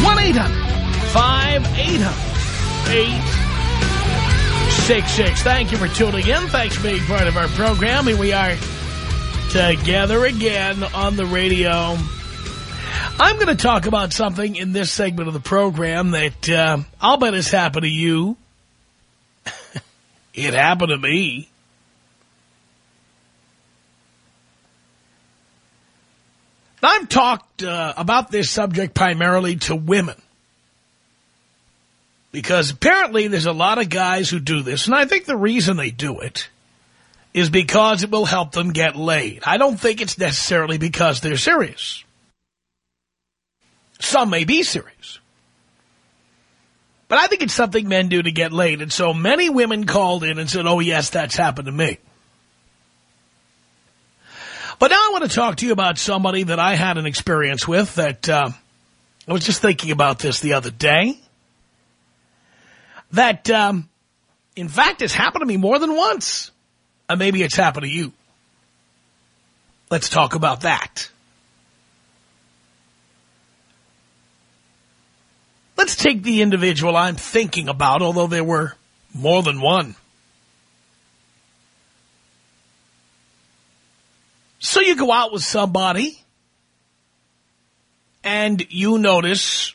1-800-5800-866. Thank you for tuning in. Thanks for being part of our program. Here we are together again on the radio. I'm going to talk about something in this segment of the program that uh, I'll bet has happened to you. it happened to me. I've talked uh, about this subject primarily to women. Because apparently there's a lot of guys who do this, and I think the reason they do it is because it will help them get laid. I don't think it's necessarily because they're serious. Some may be serious. But I think it's something men do to get laid. And so many women called in and said, oh, yes, that's happened to me. But now I want to talk to you about somebody that I had an experience with that uh, I was just thinking about this the other day. That, um, in fact, has happened to me more than once. And maybe it's happened to you. Let's talk about that. Let's take the individual I'm thinking about, although there were more than one. So you go out with somebody and you notice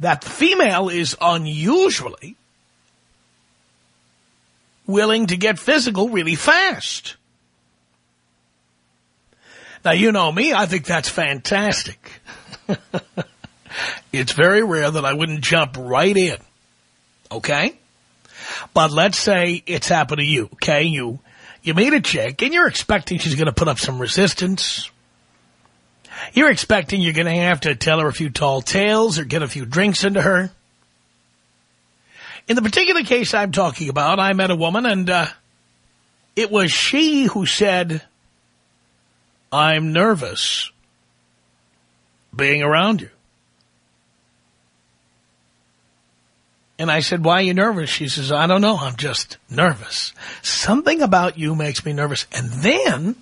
that the female is unusually willing to get physical really fast. Now, you know me, I think that's fantastic. it's very rare that I wouldn't jump right in, okay? But let's say it's happened to you, okay? You you meet a chick and you're expecting she's going to put up some resistance. You're expecting you're going to have to tell her a few tall tales or get a few drinks into her. In the particular case I'm talking about, I met a woman and uh, it was she who said, I'm nervous being around you. And I said, why are you nervous? She says, I don't know. I'm just nervous. Something about you makes me nervous. And then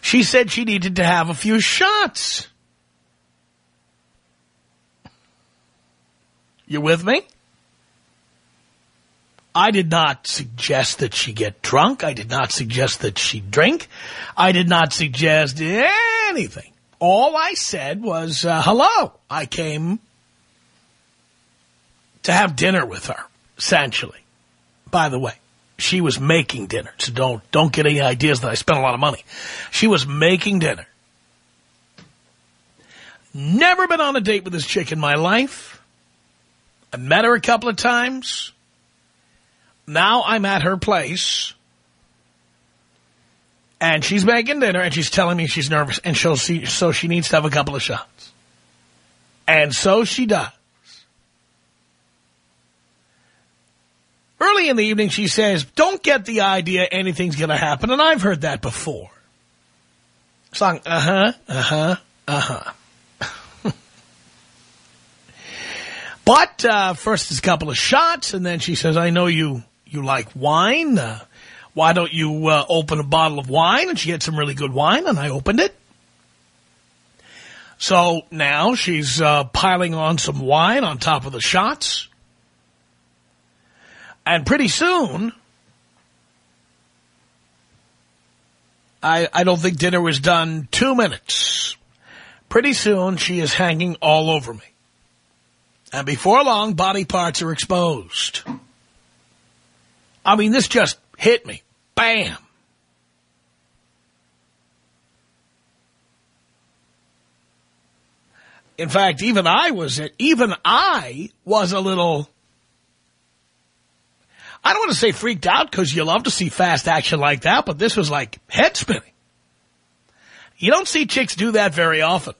she said she needed to have a few shots. You with me? I did not suggest that she get drunk. I did not suggest that she drink. I did not suggest anything. All I said was, uh, hello. I came to have dinner with her, essentially. By the way, she was making dinner, so don't don't get any ideas that I spent a lot of money. She was making dinner. Never been on a date with this chick in my life. I met her a couple of times. Now I'm at her place. And she's making dinner and she's telling me she's nervous and she'll see, so she needs to have a couple of shots. And so she does. Early in the evening, she says, don't get the idea anything's going to happen. And I've heard that before. It's like, uh-huh, uh-huh, uh-huh. but uh, first it's a couple of shots, and then she says, I know you, you like wine. Uh, why don't you uh, open a bottle of wine? And she had some really good wine, and I opened it. So now she's uh, piling on some wine on top of the shots. And pretty soon, I, I don't think dinner was done two minutes. Pretty soon, she is hanging all over me. And before long, body parts are exposed. I mean, this just hit me. Bam. In fact, even I was, even I was a little, I don't want to say freaked out because you love to see fast action like that, but this was like head spinning. You don't see chicks do that very often.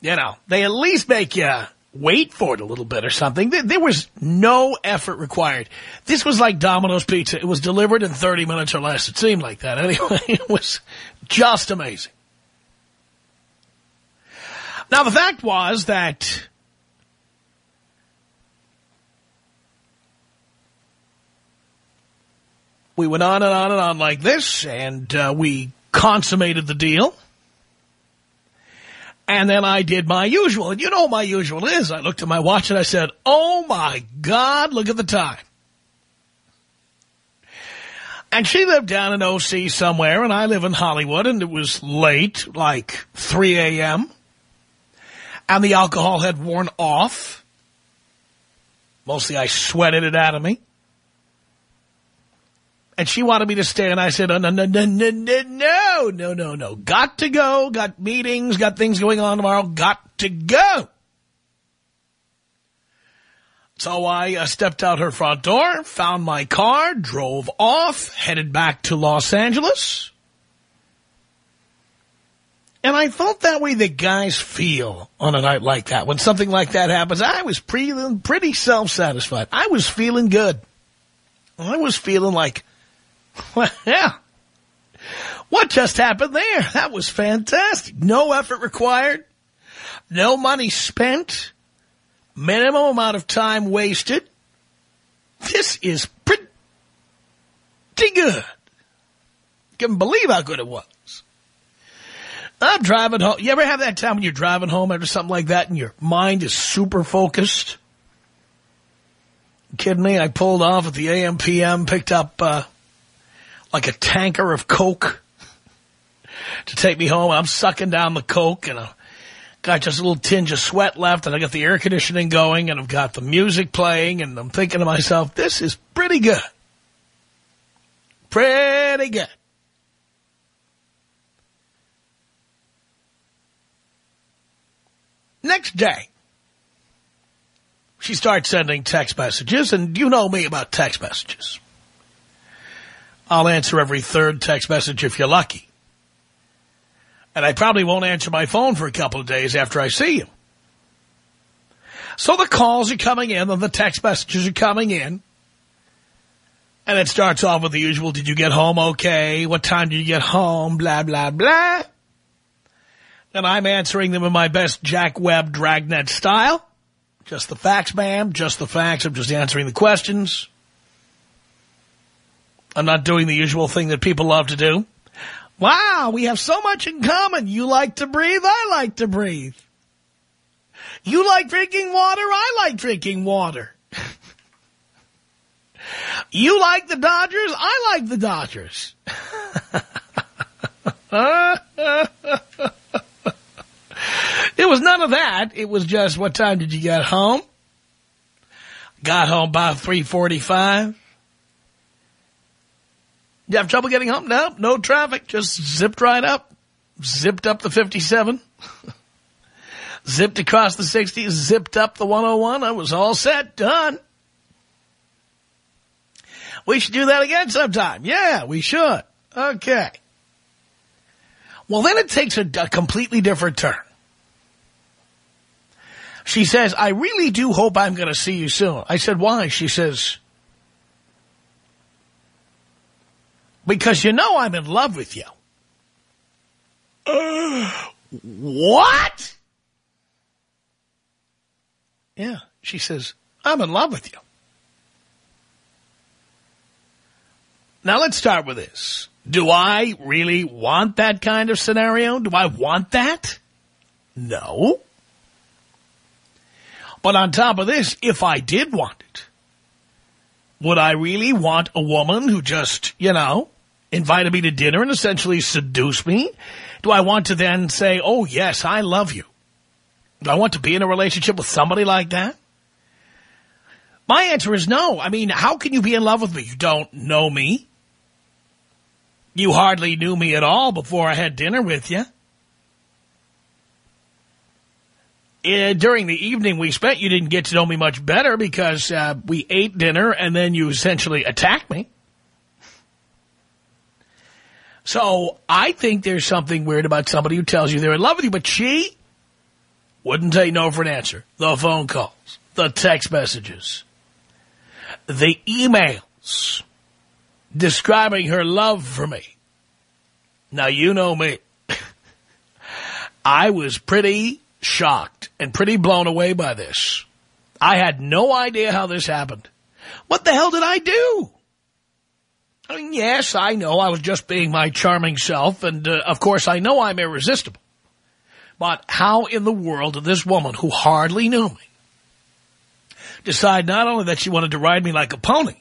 You know, they at least make you wait for it a little bit or something. There was no effort required. This was like Domino's Pizza. It was delivered in 30 minutes or less. It seemed like that. Anyway, it was just amazing. Now, the fact was that we went on and on and on like this, and uh, we consummated the deal. And then I did my usual. And you know my usual is. I looked at my watch and I said, oh, my God, look at the time. And she lived down in O.C. somewhere, and I live in Hollywood, and it was late, like 3 a.m and the alcohol had worn off. Mostly I sweated it out of me. And she wanted me to stay, and I said, no, no, no, no, no, no, no, no, no. Got to go, got meetings, got things going on tomorrow, got to go. So I uh, stepped out her front door, found my car, drove off, headed back to Los Angeles. And I felt that way the guys feel on a night like that. When something like that happens, I was pretty, pretty self-satisfied. I was feeling good. I was feeling like, yeah, what just happened there? That was fantastic. No effort required. No money spent. Minimum amount of time wasted. This is pretty good. Can't believe how good it was. I'm driving home. You ever have that time when you're driving home after something like that and your mind is super focused? You kidding me? I pulled off at the AM/PM, picked up uh, like a tanker of Coke to take me home. I'm sucking down the Coke and I got just a little tinge of sweat left and I got the air conditioning going and I've got the music playing and I'm thinking to myself, this is pretty good. Pretty good. Next day, she starts sending text messages, and you know me about text messages. I'll answer every third text message if you're lucky. And I probably won't answer my phone for a couple of days after I see you. So the calls are coming in and the text messages are coming in. And it starts off with the usual, did you get home okay? What time did you get home? Blah, blah, blah and I'm answering them in my best Jack Webb dragnet style. Just the facts, ma'am. Just the facts. I'm just answering the questions. I'm not doing the usual thing that people love to do. Wow, we have so much in common. You like to breathe, I like to breathe. You like drinking water, I like drinking water. you like the Dodgers, I like the Dodgers. It was none of that. It was just, what time did you get home? Got home by 3.45. You have trouble getting home? No, no traffic. Just zipped right up. Zipped up the 57. zipped across the 60. Zipped up the 101. I was all set. Done. We should do that again sometime. Yeah, we should. Okay. Well, then it takes a, a completely different turn. She says, I really do hope I'm going to see you soon. I said, why? She says, because you know I'm in love with you. Uh, what? Yeah, she says, I'm in love with you. Now let's start with this. Do I really want that kind of scenario? Do I want that? No. But on top of this, if I did want it, would I really want a woman who just, you know, invited me to dinner and essentially seduced me? Do I want to then say, oh, yes, I love you? Do I want to be in a relationship with somebody like that? My answer is no. I mean, how can you be in love with me? You don't know me. You hardly knew me at all before I had dinner with you. Uh, during the evening we spent, you didn't get to know me much better because uh, we ate dinner and then you essentially attacked me. So I think there's something weird about somebody who tells you they're in love with you, but she wouldn't take no for an answer. The phone calls, the text messages, the emails describing her love for me. Now, you know me. I was pretty shocked and pretty blown away by this. I had no idea how this happened. What the hell did I do? I mean, yes, I know I was just being my charming self, and uh, of course I know I'm irresistible. But how in the world did this woman, who hardly knew me, decide not only that she wanted to ride me like a pony,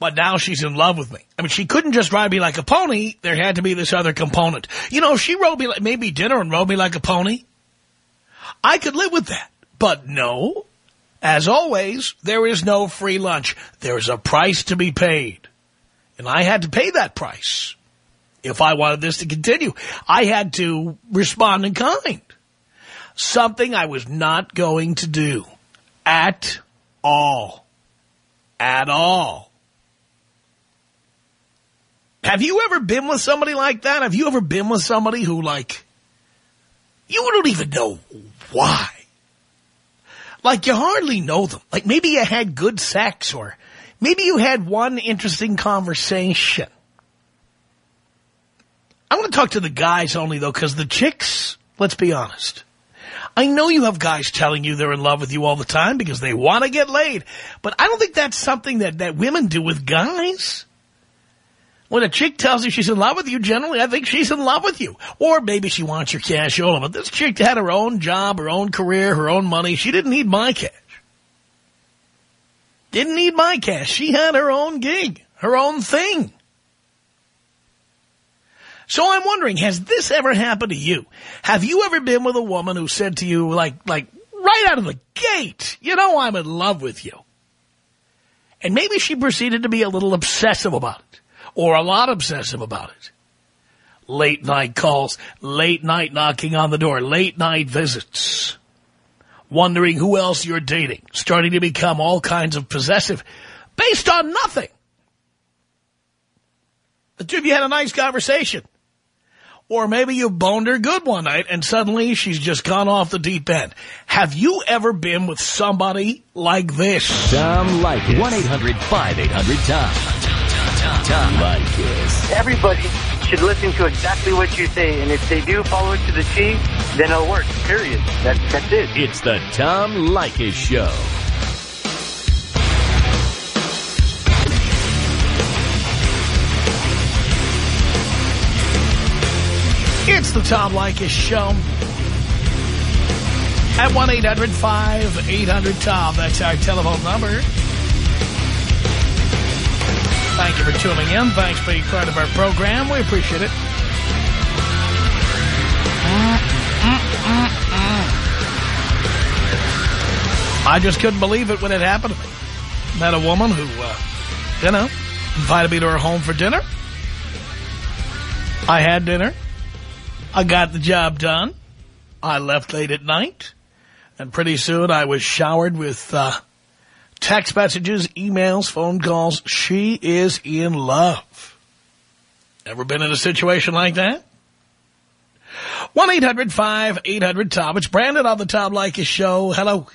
but now she's in love with me. I mean, she couldn't just ride me like a pony. There had to be this other component. You know, if she rode me, like, made me dinner and rode me like a pony, I could live with that. But no, as always, there is no free lunch. There is a price to be paid. And I had to pay that price. If I wanted this to continue, I had to respond in kind. Something I was not going to do. At all. At all. Have you ever been with somebody like that? Have you ever been with somebody who, like, you don't even know why? Like, you hardly know them. Like, maybe you had good sex or maybe you had one interesting conversation. I'm going to talk to the guys only, though, because the chicks, let's be honest. I know you have guys telling you they're in love with you all the time because they want to get laid. But I don't think that's something that, that women do with guys. When a chick tells you she's in love with you, generally I think she's in love with you. Or maybe she wants your cashola. But this chick had her own job, her own career, her own money. She didn't need my cash. Didn't need my cash. She had her own gig, her own thing. So I'm wondering, has this ever happened to you? Have you ever been with a woman who said to you, like, like right out of the gate, you know I'm in love with you? And maybe she proceeded to be a little obsessive about it or a lot obsessive about it. Late night calls, late night knocking on the door, late night visits, wondering who else you're dating, starting to become all kinds of possessive based on nothing. The two of you had a nice conversation. Or maybe you boned her good one night and suddenly she's just gone off the deep end. Have you ever been with somebody like this? Tom Leykis. 1-800-5800-TOM. Tom Leykis. Everybody should listen to exactly what you say, and if they do follow it to the T, then it'll work, period. That, that's it. It's the Tom Leykis Show. It's the Tom Leykis Show. At 1-800-5800-TOM. That's our telephone number. Thank you for tuning in. Thanks for being part of our program. We appreciate it. I just couldn't believe it when it happened to me. Met a woman who, uh, you know, invited me to her home for dinner. I had dinner. I got the job done. I left late at night. And pretty soon I was showered with uh, text messages, emails, phone calls. She is in love. Ever been in a situation like that? 1-800-5800-TOM. It's Brandon on the Tom Leykis Show. Hello.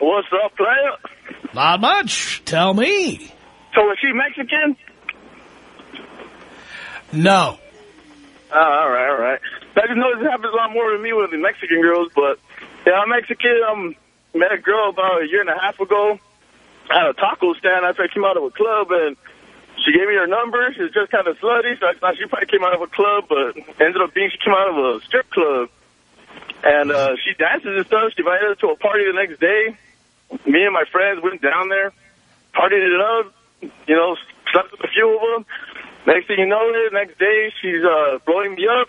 What's up, player? Not much. Tell me. So is she Mexican? No. Oh, all right, all right. I just know this happens a lot more with me with the Mexican girls, but yeah, I'm Mexican. I um, met a girl about a year and a half ago at a taco stand after I came out of a club, and she gave me her number. She was just kind of slutty, so I thought she probably came out of a club, but ended up being she came out of a strip club. And uh, she dances and stuff. She invited us to a party the next day. Me and my friends went down there, partied it up, you know, slept with a few of them. Next thing you know, the next day, she's uh, blowing me up.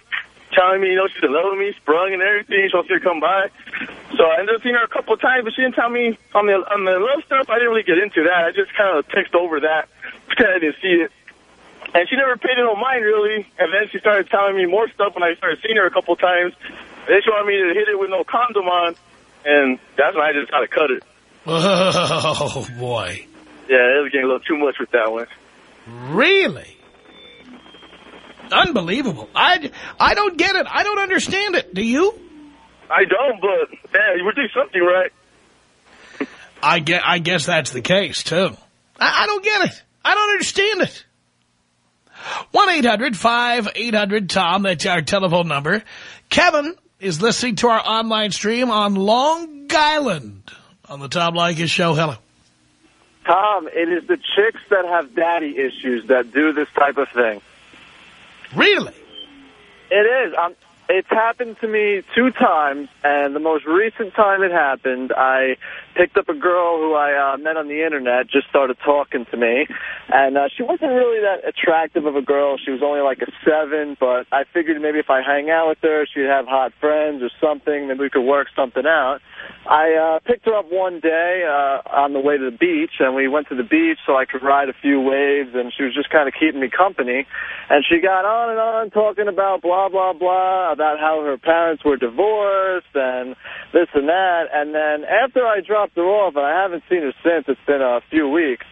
Telling me, you know, she's in love with me, sprung and everything. She wants me to come by. So I ended up seeing her a couple of times, but she didn't tell me on the on the love stuff. I didn't really get into that. I just kind of text over that, pretend I didn't see it. And she never paid it no mind, really. And then she started telling me more stuff when I started seeing her a couple of times. Then she wanted me to hit it with no condom on, and that's when I just kind of cut it. Oh, boy. Yeah, it was getting a little too much with that one. Really? Unbelievable. I, I don't get it. I don't understand it. Do you? I don't, but, yeah, you were doing something right. I, get, I guess that's the case, too. I, I don't get it. I don't understand it. 1-800-5800-TOM. That's our telephone number. Kevin is listening to our online stream on Long Island on the Tom Leykis show. Hello. Tom, it is the chicks that have daddy issues that do this type of thing. Really? It is. Um, it's happened to me two times, and the most recent time it happened, I picked up a girl who I uh, met on the Internet, just started talking to me, and uh, she wasn't really that attractive of a girl. She was only like a seven, but I figured maybe if I hang out with her, she'd have hot friends or something, maybe we could work something out. I uh, picked her up one day uh, on the way to the beach, and we went to the beach so I could ride a few waves, and she was just kind of keeping me company. And she got on and on talking about blah, blah, blah, about how her parents were divorced and this and that. And then after I dropped her off, and I haven't seen her since, it's been a few weeks,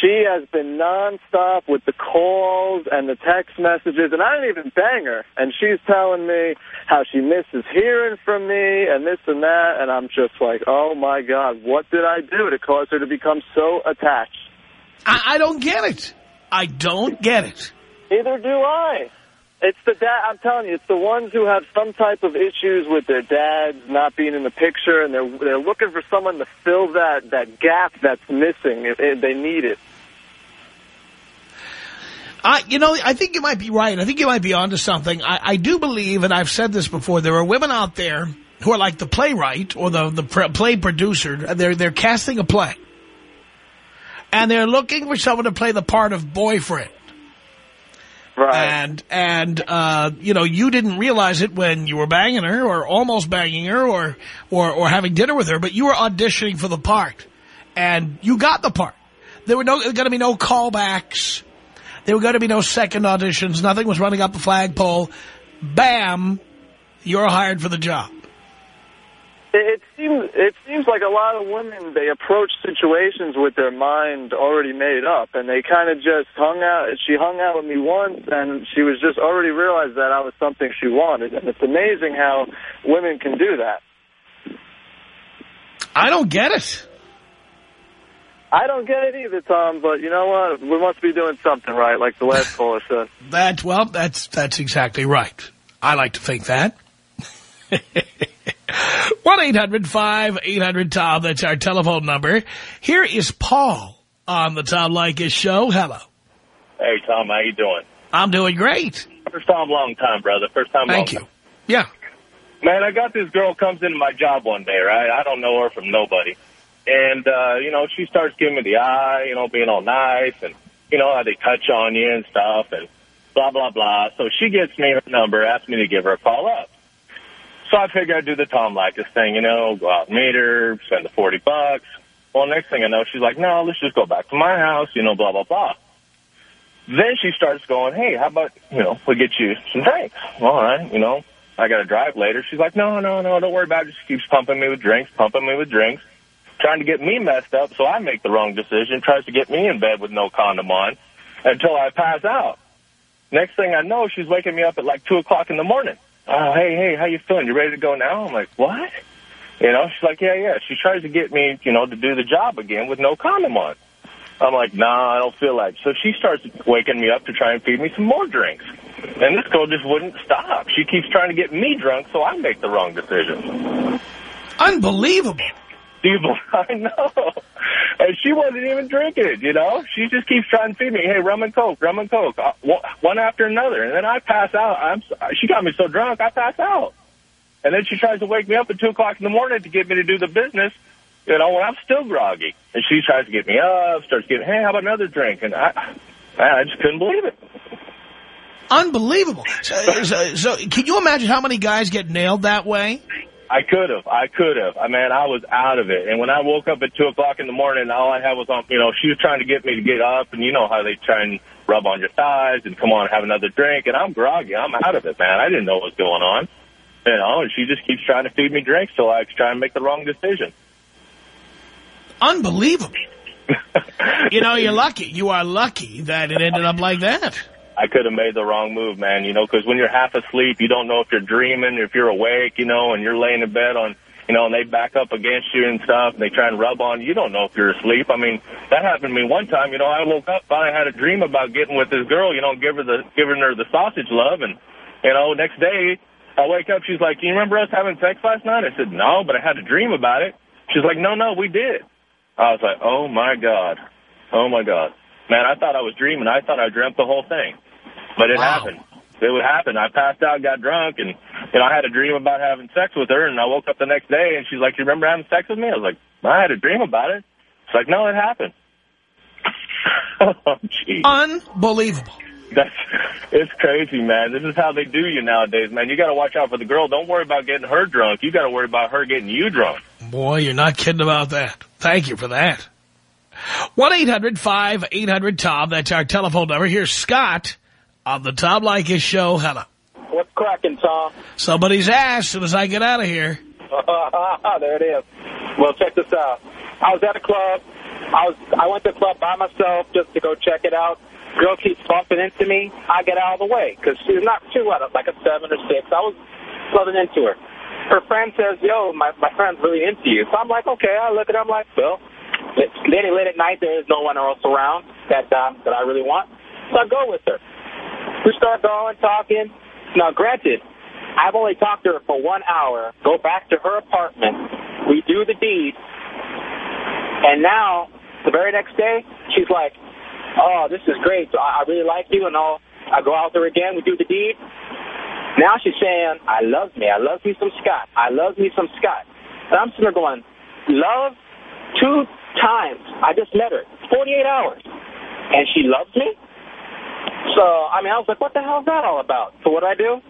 she has been nonstop with the calls and the text messages, and I didn't even bang her. And she's telling me how she misses hearing from me and this and that, and I'm just like, oh, my God, what did I do to cause her to become so attached? I, I don't get it. I don't get it. Neither do I. It's the dad. I'm telling you, it's the ones who have some type of issues with their dads not being in the picture, and they're they're looking for someone to fill that that gap that's missing. If, if they need it. I, you know, I think you might be right. I think you might be onto something. I, I do believe, and I've said this before, there are women out there who are like the playwright or the the play producer. They're they're casting a play, and they're looking for someone to play the part of boyfriend. Right. And, and uh, you know, you didn't realize it when you were banging her or almost banging her or, or, or having dinner with her, but you were auditioning for the part. And you got the part. There were no going to be no callbacks. There were going to be no second auditions. Nothing was running up the flagpole. Bam, you're hired for the job. It seems it seems like a lot of women they approach situations with their mind already made up, and they kind of just hung out. She hung out with me once, and she was just already realized that I was something she wanted, and it's amazing how women can do that. I don't get it. I don't get it either, Tom. But you know what? We must be doing something right, like the last caller said. That well, that's that's exactly right. I like to think that. 1-800-5800-TOM. That's our telephone number. Here is Paul on the Tom Leykis show. Hello. Hey, Tom. How you doing? I'm doing great. First time, long time, brother. First time, Thank you. time. Yeah. Man, I got this girl comes into my job one day, right? I don't know her from nobody. And, uh, you know, she starts giving me the eye, you know, being all nice and, you know, how they touch on you and stuff and blah, blah, blah. So she gets me her number, asks me to give her a call up. So I figured I'd do the Tom Leykis thing, you know, go out and meet her, spend the 40 bucks. Well, next thing I know, she's like, no, let's just go back to my house, you know, blah, blah, blah. Then she starts going, hey, how about, you know, we'll get you some drinks. All right, you know, I got to drive later. She's like, no, no, no, don't worry about it. Just keeps pumping me with drinks, pumping me with drinks, trying to get me messed up so I make the wrong decision, tries to get me in bed with no condom on until I pass out. Next thing I know, she's waking me up at like 2 o'clock in the morning. Oh, hey, hey, how you feeling? You ready to go now? I'm like, what? You know, she's like, yeah, yeah. She tries to get me, you know, to do the job again with no condom on. I'm like, nah, I don't feel like. So she starts waking me up to try and feed me some more drinks. And this girl just wouldn't stop. She keeps trying to get me drunk so I make the wrong decision. Unbelievable. Do you? I know. And she wasn't even drinking it, you know? She just keeps trying to feed me, hey, rum and coke, rum and coke, uh, one after another. And then I pass out. I'm, she got me so drunk, I pass out. And then she tries to wake me up at 2 o'clock in the morning to get me to do the business, you know, when I'm still groggy. And she tries to get me up, starts getting, hey, how about another drink? And I, I just couldn't believe it. Unbelievable. So, so, so can you imagine how many guys get nailed that way? I could have. I could have. I mean, I was out of it. And when I woke up at 2 o'clock in the morning, all I had was on, you know, she was trying to get me to get up. And you know how they try and rub on your thighs and come on, have another drink. And I'm groggy. I'm out of it, man. I didn't know what was going on. You know, and she just keeps trying to feed me drinks till I try and make the wrong decision. Unbelievable. you know, you're lucky. You are lucky that it ended up like that. I could have made the wrong move, man, you know, because when you're half asleep, you don't know if you're dreaming, if you're awake, you know, and you're laying in bed on, you know, and they back up against you and stuff, and they try and rub on you. You don't know if you're asleep. I mean, that happened to me one time. You know, I woke up, I had a dream about getting with this girl, you know, give her the, giving her the sausage love, and, you know, next day, I wake up, she's like, you remember us having sex last night? I said, no, but I had a dream about it. She's like, no, no, we did. I was like, oh, my God. Oh, my God. Man, I thought I was dreaming. I thought I dreamt the whole thing. But it Wow. happened. It would happen. I passed out, got drunk, and, you know, I had a dream about having sex with her, and I woke up the next day, and she's like, you remember having sex with me? I was like, I had a dream about it. It's like, no, it happened. oh, jeez. Unbelievable. That's it's crazy, man. This is how they do you nowadays, man. You got to watch out for the girl. Don't worry about getting her drunk. You got to worry about her getting you drunk. Boy, you're not kidding about that. Thank you for that. 1-800-5800-TOM. That's our telephone number. Here's Scott on the Tom Leykis show. Hello. What's cracking, Tom? Somebody's ass as soon as I get out of here. there it is. Well, check this out. I was at a club. I was I went to the club by myself just to go check it out. Girl keeps bumping into me. I get out of the way because she's not too what, like a seven or six. I was loving into her. Her friend says, "Yo, my my friend's really into you." So I'm like, "Okay." I look at her. I'm like, "Well." It's late, late at night. There is no one else around that um, that I really want. So I go with her. We start going, talking. Now, granted, I've only talked to her for one hour. Go back to her apartment. We do the deed. And now, the very next day, she's like, oh, this is great. I really like you and all. I go out there again. We do the deed. Now she's saying, I love me. I love me some Scott. I love me some Scott. And I'm sitting there going, love two times. I just met her. 48 hours. And she loves me? So, I mean, I was like, what the hell is that all about? So what I do?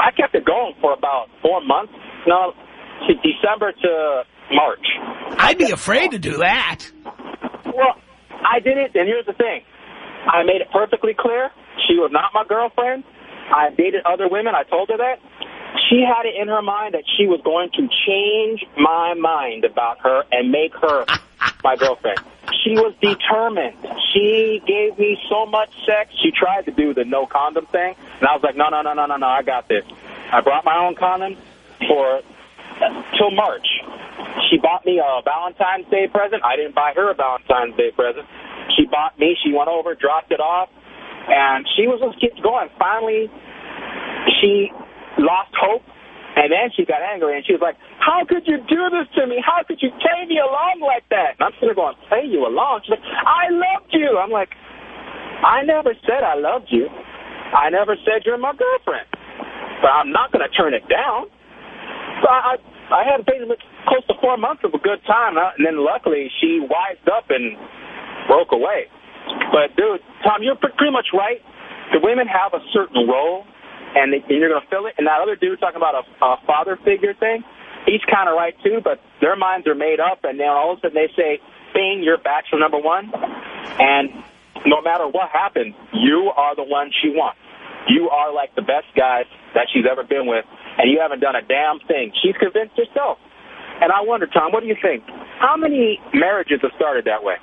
I kept it going for about four months. No, to December to March. I'd be afraid to do that. Well, I did it, and here's the thing. I made it perfectly clear. She was not my girlfriend. I dated other women. I told her that. She had it in her mind that she was going to change my mind about her and make her my girlfriend. She was determined. She gave me so much sex. She tried to do the no condom thing, and I was like, no, no, no, no, no, no, I got this. I brought my own condom for till March. She bought me a Valentine's Day present. I didn't buy her a Valentine's Day present. She bought me. She went over, dropped it off, and she was just kept going. Finally, she lost hope, and then she got angry, and she was like, how could you do this to me? How could you play me along like that? And I'm sitting there going, play you along? She's like, I loved you. I'm like, I never said I loved you. I never said you're my girlfriend. But I'm not going to turn it down. So I, I, I had basically close to four months of a good time, and then luckily she wised up and broke away. But, dude, Tom, you're pretty much right. The women have a certain role, and, you're going to fill it. And that other dude talking about a, a father figure thing, he's kind of right, too, but their minds are made up, and then all of a sudden they say, Bing, you're bachelor number one, and no matter what happens, you are the one she wants. You are like the best guy that she's ever been with, and you haven't done a damn thing. She's convinced herself. And I wonder, Tom, what do you think? How many marriages have started that way?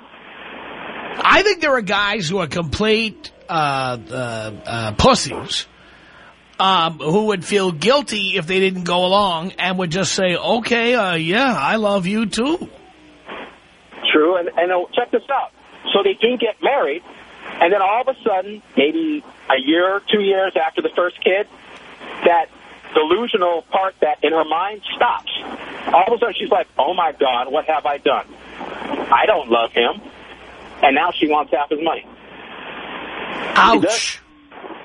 I think there are guys who are complete uh, uh, uh, pussies um, who would feel guilty if they didn't go along and would just say, okay, uh, yeah, I love you too. True, and, and uh, check this out. So they do get married, and then all of a sudden, maybe a year, or two years after the first kid, that delusional part that in her mind stops. All of a sudden, she's like, oh my God, what have I done? I don't love him. And now she wants half his money. Ouch.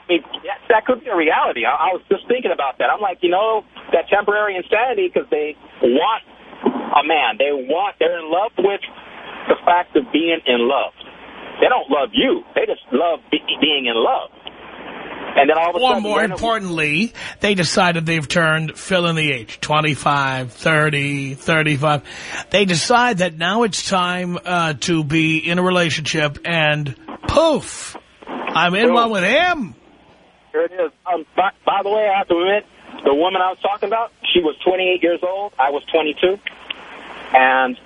I mean, that, that could be a reality. I, I was just thinking about that. I'm like, you know, that temporary insanity because they want a man. They want, they're in love with the fact of being in love. They don't love you. They just love be, being in love. And then all of a Or sudden... more importantly, they decided they've turned, fill in the age, 25, 30, 35. They decide that now it's time uh, to be in a relationship and poof, I'm in love with him. Here it is. Um, by, by the way, I have to admit, the woman I was talking about, she was 28 years old. I was 22. And,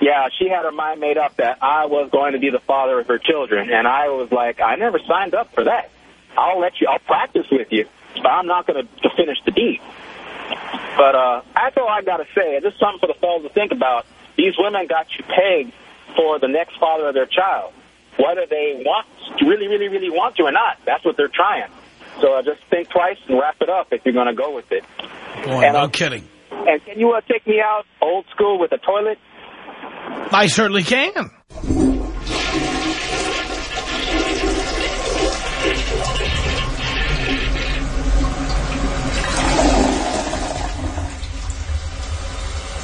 yeah, she had her mind made up that I was going to be the father of her children. And I was like, I never signed up for that. I'll let you, I'll practice with you, but I'm not going to finish the deed. But uh, that's all I got to say. This is something for the fellas to think about. These women got you pegged for the next father of their child. Whether they want, really, really, really want to or not, that's what they're trying. So uh, just think twice and wrap it up if you're going to go with it. Boy, And, no uh, kidding. And can you uh, take me out old school with a toilet? I certainly can.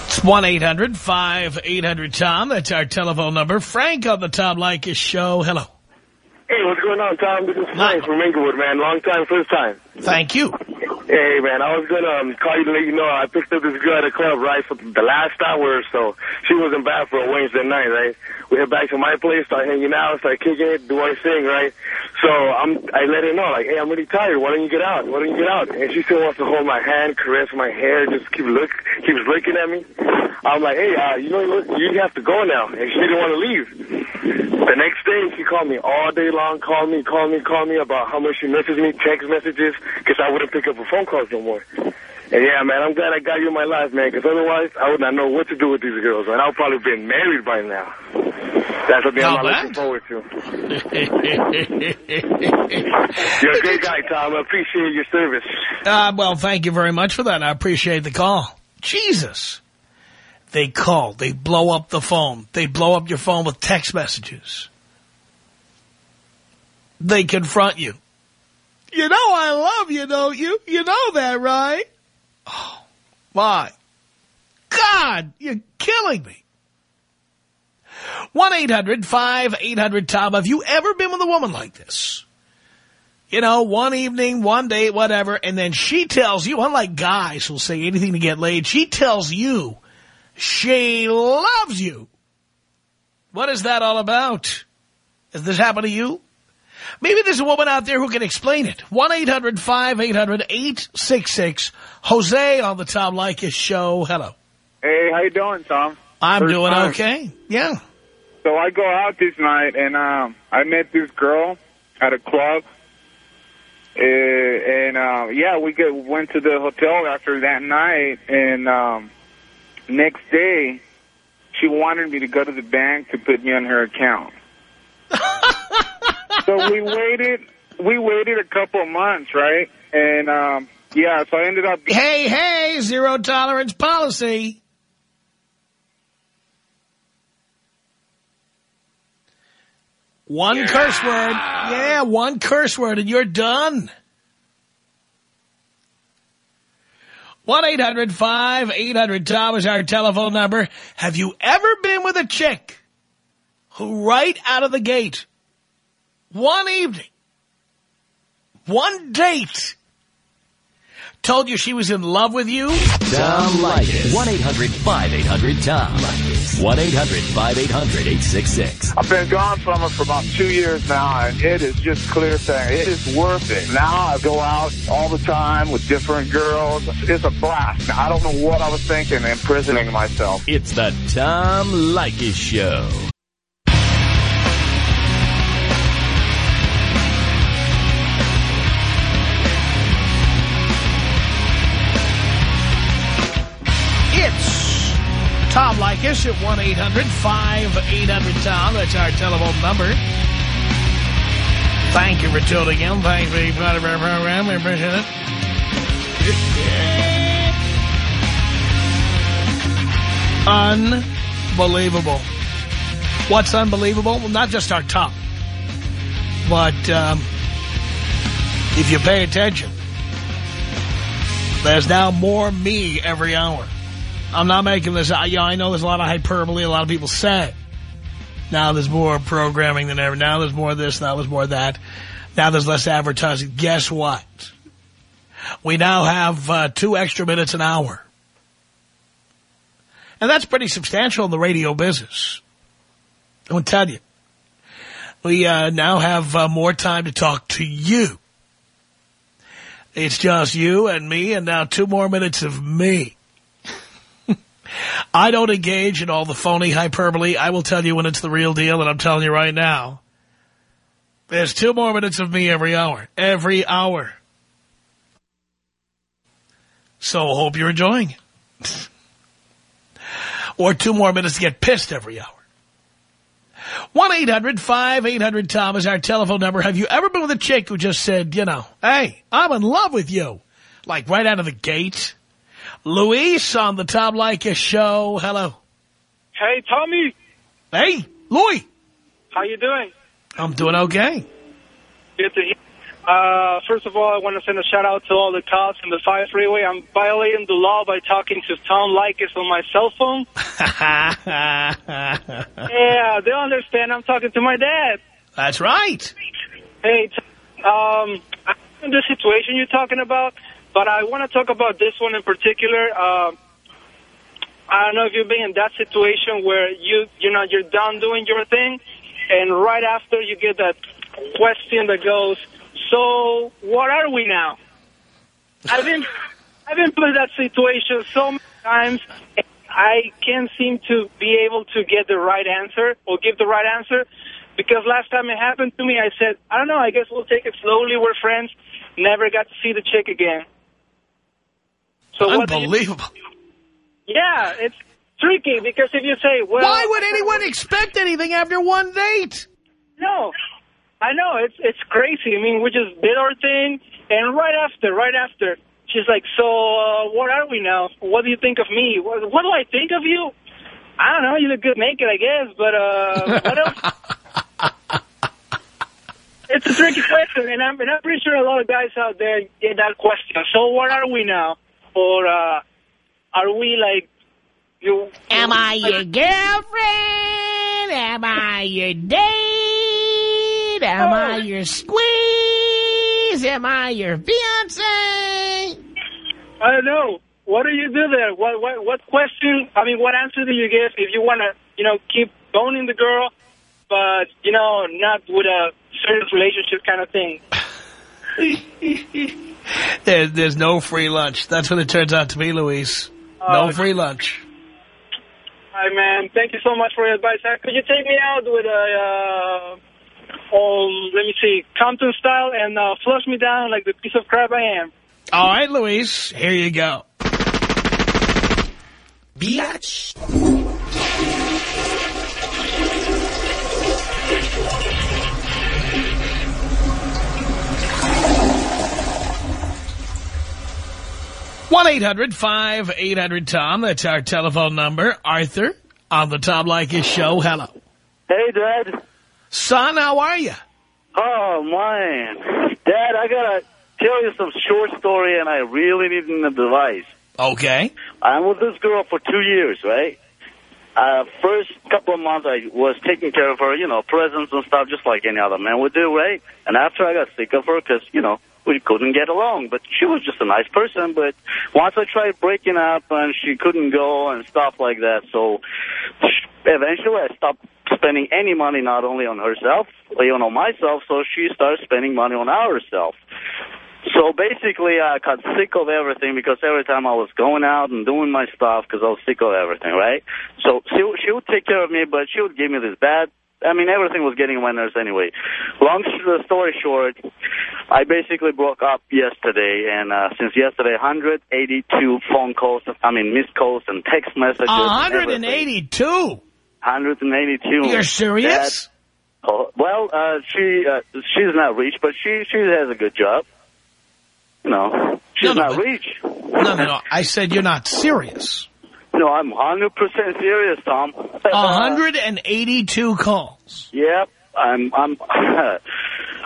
It's 1-800-5800-TOM. That's our telephone number. Frank on the Tom Leykis show. Hello. Hey, what's going on, Tom? This is Frank from Inglewood, man. Long time, first time. Thank you. Hey, man, I was going to um, call you to let you know I picked up this girl at a club, right, for the last hour or so. She wasn't bad for a Wednesday night, right? We head back to my place, start hanging out, start kicking it, do our thing, right? So I'm, I let her know, like, hey, I'm really tired. Why don't you get out? Why don't you get out? And she still wants to hold my hand, caress my hair, just keep look, keeps looking at me. I'm like, hey, uh, you know, you have to go now. And she didn't want to leave. The next day, she called me all day long, called me, called me, called me about how much she misses me, text messages, because I wouldn't pick up her phone calls no more. And yeah, man, I'm glad I got you in my life, man, because otherwise I would not know what to do with these girls, and I'll probably been married by now. That's something Now I'm not looking forward to. You're a great guy, Tom. I appreciate your service. Uh, well, thank you very much for that. I appreciate the call. Jesus. They call. They blow up the phone. They blow up your phone with text messages. They confront you. You know I love you, don't you? You know that, right? Oh, my God, you're killing me. 1-800-5800-TOM. Have you ever been with a woman like this? You know, one evening, one day, whatever, and then she tells you, unlike guys who'll say anything to get laid, she tells you she loves you. What is that all about? Has this happened to you? Maybe there's a woman out there who can explain it. 1-800-5800-866. Jose on the Tom Leykis show. Hello. Hey, how you doing, Tom? I'm First doing time. okay. Yeah. So I go out this night, and um, I met this girl at a club. Uh, and, uh, yeah, we get, went to the hotel after that night, and um, next day, she wanted me to go to the bank to put me on her account. so we waited, we waited a couple of months, right? And, um, yeah, so I ended up... Hey, hey, zero tolerance policy. One curse word. Yeah, one curse word and you're done. 1-800-5800-TOM is our telephone number. Have you ever been with a chick who right out of the gate, one evening, one date, told you she was in love with you? Tom Leykis. 1-800-5800-TOM. 1-800-5800-866. I've been gone from her for about two years now, and it is just clear thing. It is worth it. Now I go out all the time with different girls. It's a blast. Now, I don't know what I was thinking imprisoning myself. It's the Tom Leykis Show. Tom Leykis at 1-800-5800-TOM. That's our telephone number. Thank you for tuning in. Thank you for being part of our program. We appreciate it. Unbelievable. What's unbelievable? Well, not just our top, but um, if you pay attention, there's now more me every hour. I'm not making this. I, I know there's a lot of hyperbole. A lot of people say. Now there's more programming than ever. Now there's more this. Now there's more that. Now there's less advertising. Guess what? We now have uh, two extra minutes an hour. And that's pretty substantial in the radio business. I will tell you. We uh, now have uh, more time to talk to you. It's just you and me, and now two more minutes of me. I don't engage in all the phony hyperbole. I will tell you when it's the real deal, and I'm telling you right now. There's two more minutes of me every hour. Every hour. So hope you're enjoying it. or two more minutes to get pissed every hour. 1-800-5800-TOM is our telephone number. Have you ever been with a chick who just said, you know, hey, I'm in love with you? Like right out of the gate? Luis on the Tom Leykis show. Hello. Hey, Tommy. Hey, Louis. How you doing? I'm doing okay. Good to hear. Uh, first of all, I want to send a shout out to all the cops in the fire freeway. I'm violating the law by talking to Tom Leykis on my cell phone. yeah, they understand I'm talking to my dad. That's right. Hey, um, I know the situation you're talking about, but I want to talk about this one in particular. Uh, I don't know if you've been in that situation where you, you know, you're done doing your thing, and right after you get that question that goes, so what are we now? I've been, I've been put in that situation so many times. I can't seem to be able to get the right answer or give the right answer because last time it happened to me, I said, I don't know, I guess we'll take it slowly. We're friends. Never got to see the chick again. So Unbelievable. yeah, it's tricky because if you say, well... Why would anyone expect anything after one date? No, I know, it's it's crazy. I mean, we just did our thing, and right after, right after, she's like, so uh, what are we now? What do you think of me? What, what do I think of you? I don't know, you look good naked, I guess, but uh, what else? it's a tricky question, and I'm, and I'm pretty sure a lot of guys out there get that question. So what are we now? Or uh, are we like... You, Am I your girlfriend? Am I your date? Am I your squeeze? Am I your fiance? I don't know. What do you do there? What what what question? I mean, what answer do you give if you want to, you know, keep boning the girl, but you know, not with a serious relationship kind of thing? there, there's no free lunch. That's what it turns out to be, Luis. Uh, no free lunch. Hi, man. Thank you so much for your advice. Could you take me out with a, uh, oh, let me see, Compton style and uh, flush me down like the piece of crap I am? All right, Luis. Here you go. Biatch. One 800 tom That's our telephone number. Arthur on the Tom Leykis show. Hello. Hey, Dad. Son, how are you? Oh, man. Dad, I got to tell you some short story, and I really need an advice. Okay. I'm with this girl for two years, right? Uh, first couple of months, I was taking care of her, you know, presents and stuff, just like any other man would do, right? And after I got sick of her, because, you know, we couldn't get along. But she was just a nice person. But once I tried breaking up, and she couldn't go and stuff like that, so eventually I stopped spending any money, not only on herself, but even on myself, so she started spending money on ourselves. So basically, I got sick of everything because every time I was going out and doing my stuff because I was sick of everything, right? So she, she would take care of me, but she would give me this bad I mean, everything was getting nerves anyway. Long story short, I basically broke up yesterday, and uh, since yesterday, 182 phone calls, I mean, missed calls and text messages. 182? 182. You're serious? That, oh, well, uh, she uh, she's not rich, but she, she has a good job. You know, she's no, no, not rich. No, no, no. I said you're not serious. No, I'm 100% serious, Tom. 182 calls. Yep. I'm, I'm,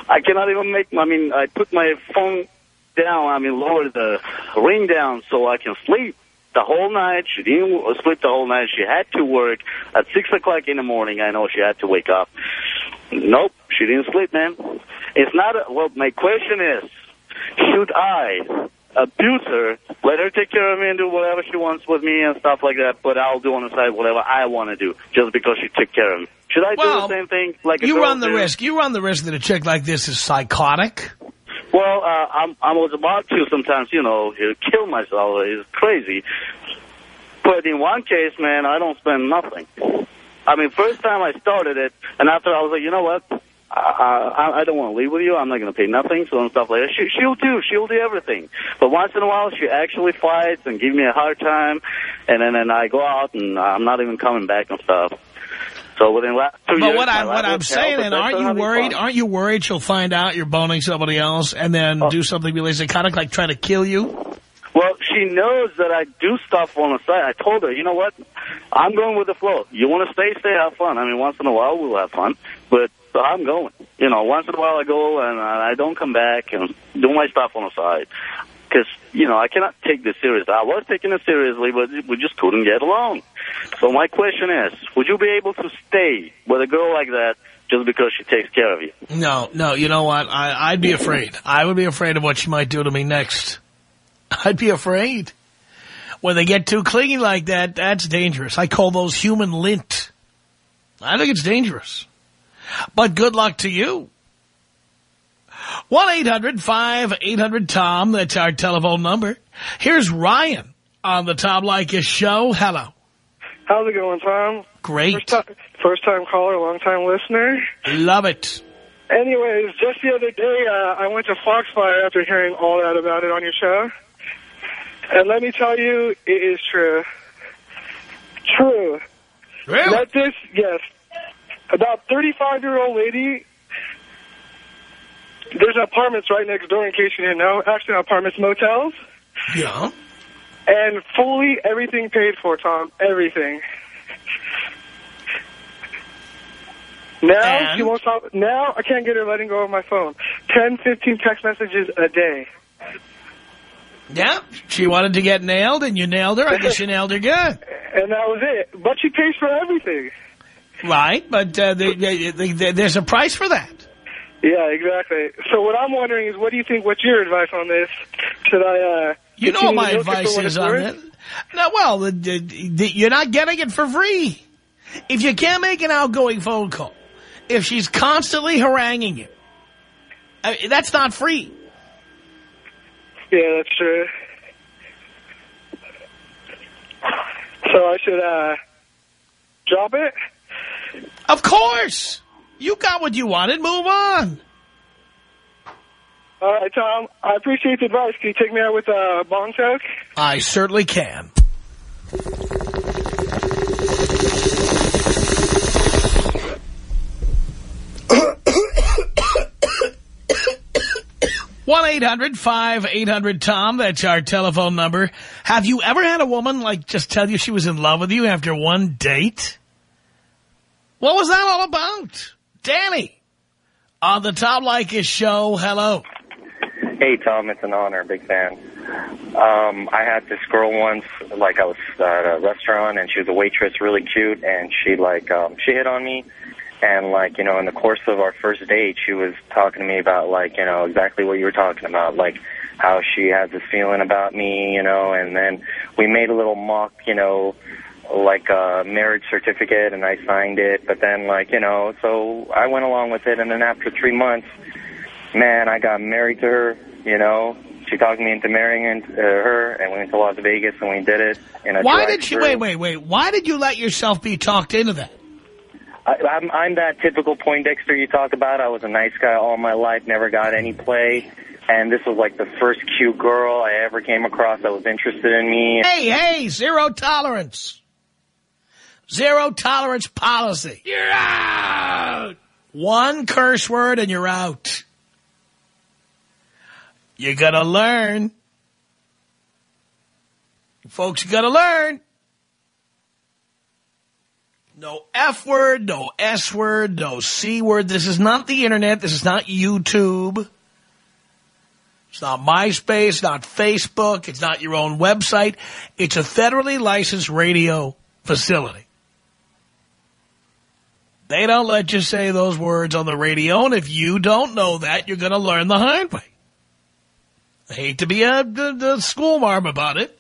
I cannot even make, I mean, I put my phone down, I mean, lower the ring down so I can sleep the whole night. She didn't sleep the whole night. She had to work at 6 o'clock in the morning. I know she had to wake up. Nope, she didn't sleep, man. It's not, a, well, my question is, should I abuse her, let her take care of me and do whatever she wants with me and stuff like that, but I'll do on the side whatever I want to do just because she took care of me? Should I Well, do the same thing like a You run the do? risk. You run the risk that a chick like this is psychotic. Well, uh, I'm, I was about to sometimes, you know, kill myself. It's crazy. But in one case, man, I don't spend nothing. I mean, first time I started it, and after I was like, you know what? I, I, I don't want to leave with you. I'm not going to pay nothing, so and stuff like that. She, she'll do. She'll do everything. But once in a while, she actually fights and gives me a hard time, and then and I go out and I'm not even coming back and stuff. So within last two But years, what I'm what I'm saying, and aren't you worried? Aren't you worried she'll find out you're boning somebody else and then Oh. do something really psychotic, like try to kill you? Well, she knows that I do stuff on the side. I told her, you know what? I'm going with the flow. You want to stay, stay, have fun. I mean, once in a while we'll have fun, but I'm going. You know, once in a while I go and I don't come back and do my stuff on the side. Because, you know, I cannot take this seriously. I was taking it seriously, but we just couldn't get along. So my question is, would you be able to stay with a girl like that just because she takes care of you? No, no. You know what? I, I'd be afraid. I would be afraid of what she might do to me next. I'd be afraid. When they get too clingy like that, that's dangerous. I call those human lint. I think it's dangerous. But good luck to you. 1-800-5800-TOM. That's our telephone number. Here's Ryan on the Tom Leykis show. Hello. How's it going, Tom? Great. First time, first time caller, long time listener. Love it. Anyways, just the other day, uh, I went to Foxfire after hearing all that about it on your show. And let me tell you, it is true. True. Really? Let this, yes. About 35-year-old lady, there's apartments right next door in case you didn't know. Actually, apartments, motels. Yeah. And fully everything paid for, Tom. Everything. Now And? she won't stop. Now I can't get her letting go of my phone. Ten, fifteen text messages a day. Yeah. She wanted to get nailed, and you nailed her. I guess you nailed her good. And that was it. But she pays for everything. Right, but uh, they, they, they, there's a price for that. Yeah, exactly. So what I'm wondering is, what do you think? What's your advice on this? Should I? uh You know what my to milk it for advice is on it. No, well, the, the, the, you're not getting it for free. If you can't make an outgoing phone call, if she's constantly haranguing you, I mean, that's not free. Yeah, that's true. So I should uh drop it. Of course. You got what you wanted. Move on. All right, Tom. I appreciate the advice. Can you take me out with a bong toke? I certainly can. one eight hundred five eight hundred tom That's our telephone number. Have you ever had a woman, like, just tell you she was in love with you after one date? What was that all about? Danny, on the Tom Leykis show, hello. Hey, Tom, it's an honor. Big fan. Um, I had this girl once, like I was at a restaurant, and she was a waitress, really cute, and she like um, she hit on me, and like you know, in the course of our first date, she was talking to me about like you know exactly what you were talking about, like how she has this feeling about me, you know, and then we made a little mock, you know, like a marriage certificate, and I signed it, but then like you know, so I went along with it, and then after three months, man, I got married to her, you know. She talked me into marrying uh, her, and we went to Las Vegas, and we did it. In a Why did she, wait, wait, wait. Why did you let yourself be talked into that? I, I'm, I'm that typical Poindexter you talk about. I was a nice guy all my life, never got any play. And this was like the first cute girl I ever came across that was interested in me. Hey, hey, zero tolerance. Zero tolerance policy. You're out. One curse word and you're out. You're going to learn. Folks, you gotta learn. No F word, no S word, no C word. This is not the internet. This is not YouTube. It's not MySpace, not Facebook. It's not your own website. It's a federally licensed radio facility. They don't let you say those words on the radio, and if you don't know that, you're going to learn the hard way. I hate to be a, a, a school marm about it,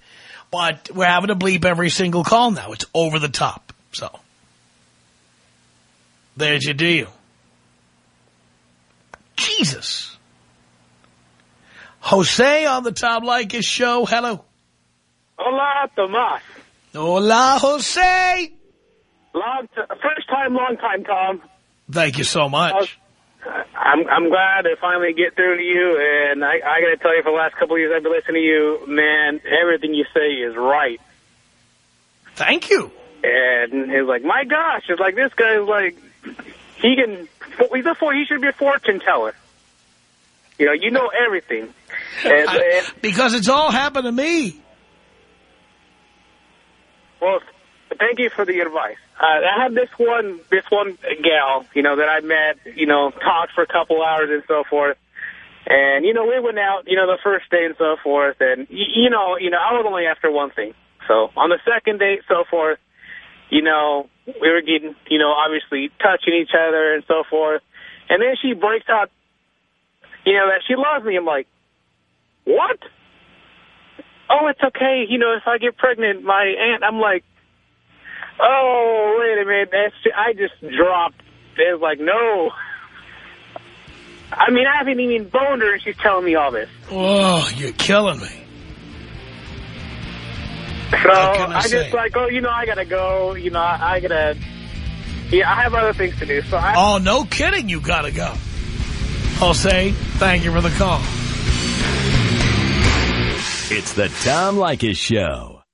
but we're having to bleep every single call now. It's over the top. So, there's your deal. Jesus. Jose on the Tom Leykis show. Hello. Hola, Tomas. Hola, Jose. Long first time, long time, Tom. Thank you so much. I'm I'm glad to finally get through to you, and I, I got to tell you, for the last couple of years I've been listening to you, man, everything you say is right. Thank you. And it's like, my gosh, it's like this guy's like, he can, he's a, he should be a fortune teller. You know, you know everything. And, I, because it's all happened to me. Well, thank you for the advice. Uh, I had this one, this one gal, you know, that I met, you know, talked for a couple hours and so forth. And, you know, we went out, you know, the first day and so forth. And, you know, you know, I was only after one thing. So on the second date, so forth, you know, we were getting, you know, obviously touching each other and so forth. And then she breaks out, you know, that she loves me. I'm like, what? Oh, it's okay. You know, if I get pregnant, my aunt, I'm like, oh, wait a minute. That's, I just dropped. It was like, no. I mean, I haven't even boned her, and she's telling me all this. Oh, you're killing me. So I, I just like, oh, you know, I gotta go. You know, I, I gotta. Yeah, I have other things to do. So I. Oh, no kidding, you gotta go. Jose, thank you for the call. It's the Tom Leykis Show.